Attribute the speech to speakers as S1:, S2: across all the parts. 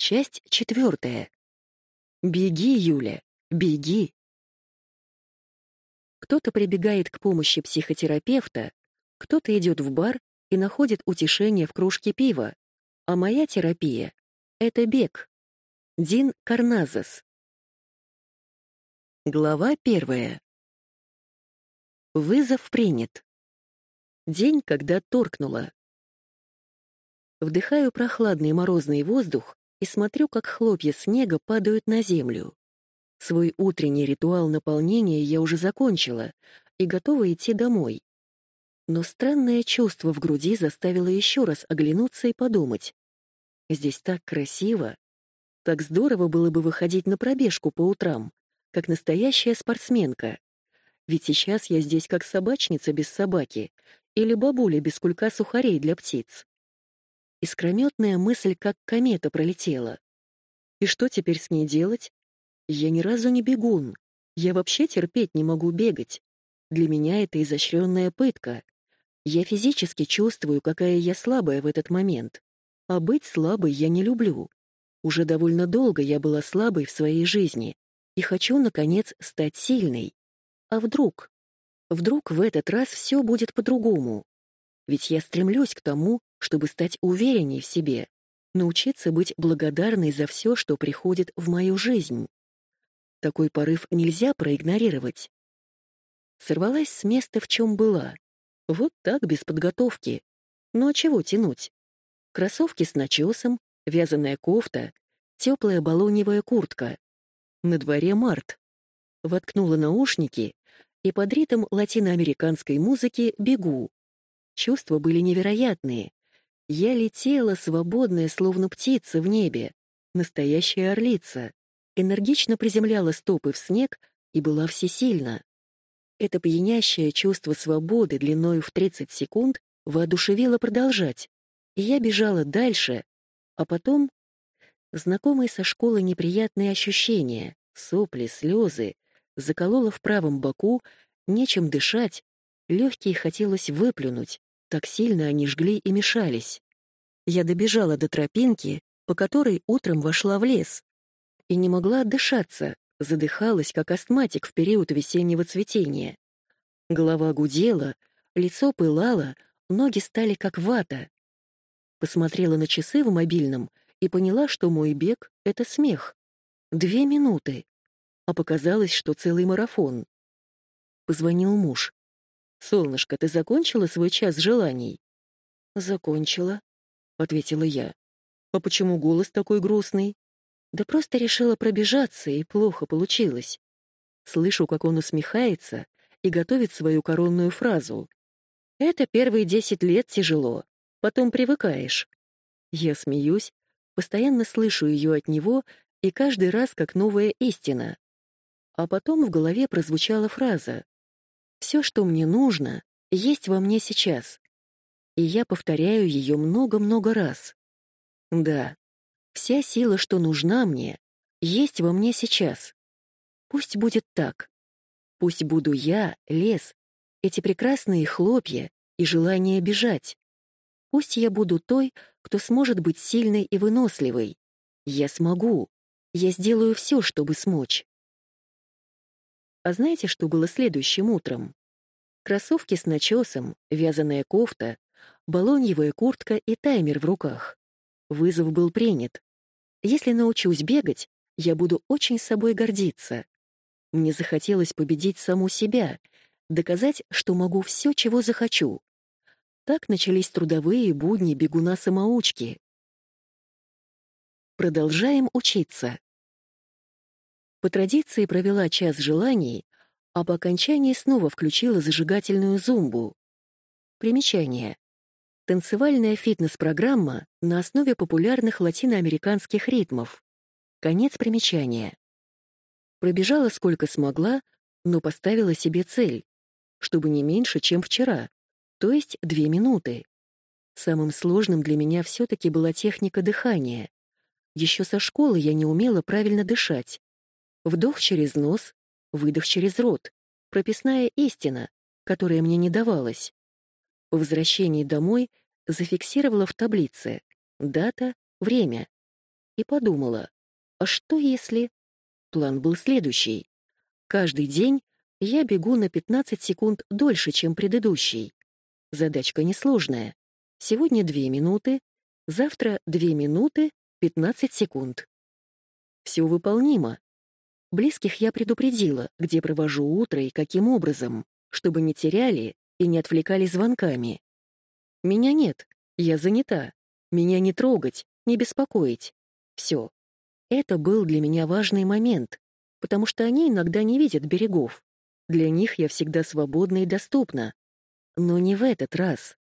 S1: Часть четвертая. Беги, Юля, беги. Кто-то прибегает к помощи психотерапевта, кто-то идет в бар и находит утешение в кружке пива, а моя терапия — это бег. Дин Карназес. Глава первая. Вызов принят. День, когда торкнуло. Вдыхаю прохладный морозный воздух и смотрю, как хлопья снега падают на землю. Свой утренний ритуал наполнения я уже закончила и готова идти домой. Но странное чувство в груди заставило еще раз оглянуться и подумать. Здесь так красиво. Так здорово было бы выходить на пробежку по утрам, как настоящая спортсменка. Ведь сейчас я здесь как собачница без собаки или бабуля без кулька сухарей для птиц. Искрометная мысль как комета пролетела. И что теперь с ней делать? Я ни разу не бегун. Я вообще терпеть не могу бегать. Для меня это изощренная пытка. Я физически чувствую, какая я слабая в этот момент. А быть слабой я не люблю. Уже довольно долго я была слабой в своей жизни и хочу, наконец, стать сильной. А вдруг? Вдруг в этот раз все будет по-другому? Ведь я стремлюсь к тому, чтобы стать уверенней в себе, научиться быть благодарной за все, что приходит в мою жизнь. Такой порыв нельзя проигнорировать. Сорвалась с места, в чем была. Вот так, без подготовки. Ну а чего тянуть? Кроссовки с начесом, вязаная кофта, теплая балоневая куртка. На дворе март. Воткнула наушники и под ритм латиноамериканской музыки бегу. Чувства были невероятные. Я летела, свободная, словно птица в небе. Настоящая орлица. Энергично приземляла стопы в снег и была всесильна. Это пьянящее чувство свободы длиною в 30 секунд воодушевило продолжать. И я бежала дальше, а потом знакомые со школы неприятные ощущения, сопли, слезы, заколола в правом боку, нечем дышать, легкие хотелось выплюнуть, так сильно они жгли и мешались. Я добежала до тропинки, по которой утром вошла в лес, и не могла отдышаться, задыхалась, как астматик в период весеннего цветения. Голова гудела, лицо пылало, ноги стали как вата. Посмотрела на часы в мобильном и поняла, что мой бег — это смех. Две минуты. А показалось, что целый марафон. Позвонил муж. «Солнышко, ты закончила свой час желаний?» «Закончила», — ответила я. «А почему голос такой грустный?» Да просто решила пробежаться, и плохо получилось. Слышу, как он усмехается и готовит свою коронную фразу. «Это первые десять лет тяжело, потом привыкаешь». Я смеюсь, постоянно слышу ее от него, и каждый раз как новая истина. А потом в голове прозвучала фраза «Все, что мне нужно, есть во мне сейчас». И я повторяю ее много-много раз. Да, Вся сила, что нужна мне, есть во мне сейчас. Пусть будет так. Пусть буду я, лес, эти прекрасные хлопья и желание бежать. Пусть я буду той, кто сможет быть сильной и выносливой. Я смогу. Я сделаю все, чтобы смочь. А знаете, что было следующим утром? Кроссовки с начесом, вязаная кофта, балоньевая куртка и таймер в руках. Вызов был принят. Если научусь бегать, я буду очень собой гордиться. Мне захотелось победить саму себя, доказать, что могу все, чего захочу. Так начались трудовые будни бегуна-самоучки. Продолжаем учиться. По традиции провела час желаний, а по окончании снова включила зажигательную зумбу. Примечание. Танцевальная фитнес-программа на основе популярных латиноамериканских ритмов. Конец примечания. Пробежала сколько смогла, но поставила себе цель, чтобы не меньше, чем вчера, то есть две минуты. Самым сложным для меня все-таки была техника дыхания. Еще со школы я не умела правильно дышать. Вдох через нос, выдох через рот. Прописная истина, которая мне не давалась. По возвращении домой зафиксировала в таблице дата, время. и подумала, а что если... План был следующий. Каждый день я бегу на 15 секунд дольше, чем предыдущий. Задачка несложная. Сегодня 2 минуты, завтра 2 минуты, 15 секунд. Все выполнимо. Близких я предупредила, где провожу утро и каким образом, чтобы не теряли и не отвлекали звонками. Меня нет, я занята. Меня не трогать, не беспокоить. Все. Это был для меня важный момент, потому что они иногда не видят берегов. Для них я всегда свободна и доступна. Но не в этот раз.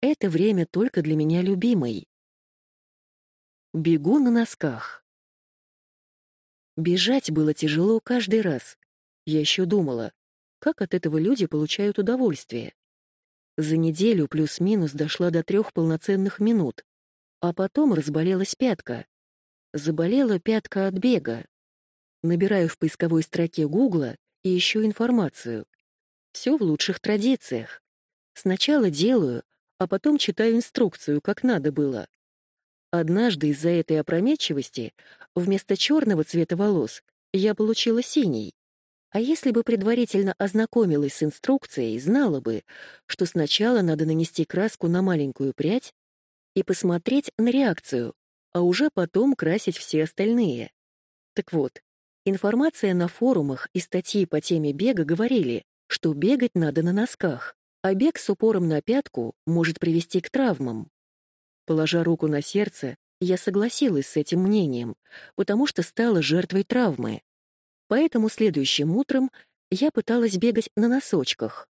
S1: Это время только для меня любимой. Бегу на носках. Бежать было тяжело каждый раз. Я еще думала, как от этого люди получают удовольствие. За неделю плюс-минус дошла до трех полноценных минут, а потом разболелась пятка. Заболела пятка от бега. Набираю в поисковой строке Гугла и ищу информацию. Все в лучших традициях. Сначала делаю, а потом читаю инструкцию, как надо было. Однажды из-за этой опрометчивости вместо черного цвета волос я получила синий. А если бы предварительно ознакомилась с инструкцией, знала бы, что сначала надо нанести краску на маленькую прядь и посмотреть на реакцию, а уже потом красить все остальные. Так вот, информация на форумах и статьи по теме бега говорили, что бегать надо на носках, а бег с упором на пятку может привести к травмам. Положа руку на сердце, я согласилась с этим мнением, потому что стала жертвой травмы. Поэтому следующим утром я пыталась бегать на носочках.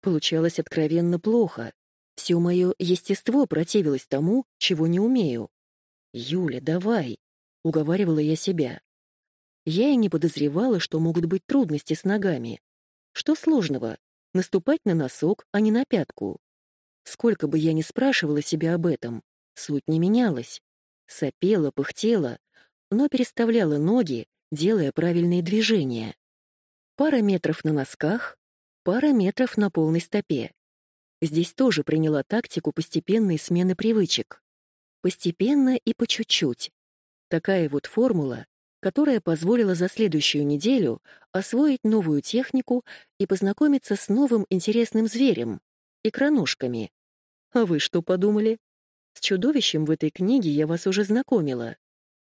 S1: Получалось откровенно плохо. Все мое естество противилось тому, чего не умею. «Юля, давай!» — уговаривала я себя. Я и не подозревала, что могут быть трудности с ногами. Что сложного? Наступать на носок, а не на пятку. Сколько бы я ни спрашивала себя об этом, суть не менялась. Сопела, пыхтела, но переставляла ноги, делая правильные движения. Пара метров на носках, пара метров на полной стопе. Здесь тоже приняла тактику постепенной смены привычек. Постепенно и по чуть-чуть. Такая вот формула, которая позволила за следующую неделю освоить новую технику и познакомиться с новым интересным зверем — икроножками. А вы что подумали? С чудовищем в этой книге я вас уже знакомила.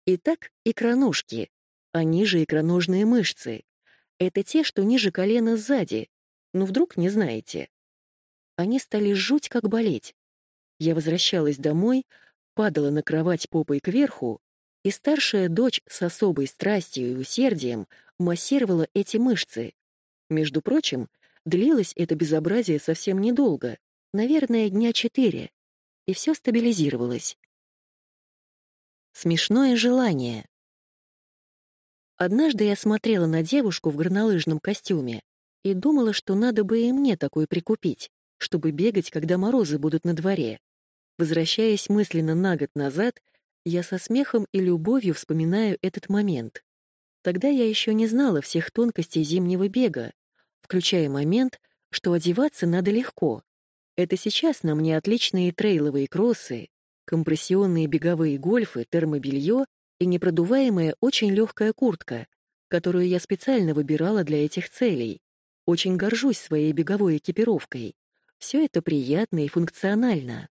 S1: Итак, икроножки. Они же икроножные мышцы. Это те, что ниже колена сзади. Ну, вдруг не знаете. Они стали жуть как болеть. Я возвращалась домой, падала на кровать попой кверху, и старшая дочь с особой страстью и усердием массировала эти мышцы. Между прочим, длилось это безобразие совсем недолго, наверное, дня четыре, и все стабилизировалось. Смешное желание. Однажды я смотрела на девушку в горнолыжном костюме и думала, что надо бы и мне такой прикупить, чтобы бегать, когда морозы будут на дворе. Возвращаясь мысленно на год назад, я со смехом и любовью вспоминаю этот момент. Тогда я еще не знала всех тонкостей зимнего бега, включая момент, что одеваться надо легко. Это сейчас на мне отличные трейловые кроссы, компрессионные беговые гольфы, термобелье и непродуваемая очень легкая куртка, которую я специально выбирала для этих целей. Очень горжусь своей беговой экипировкой. Все это приятно и функционально.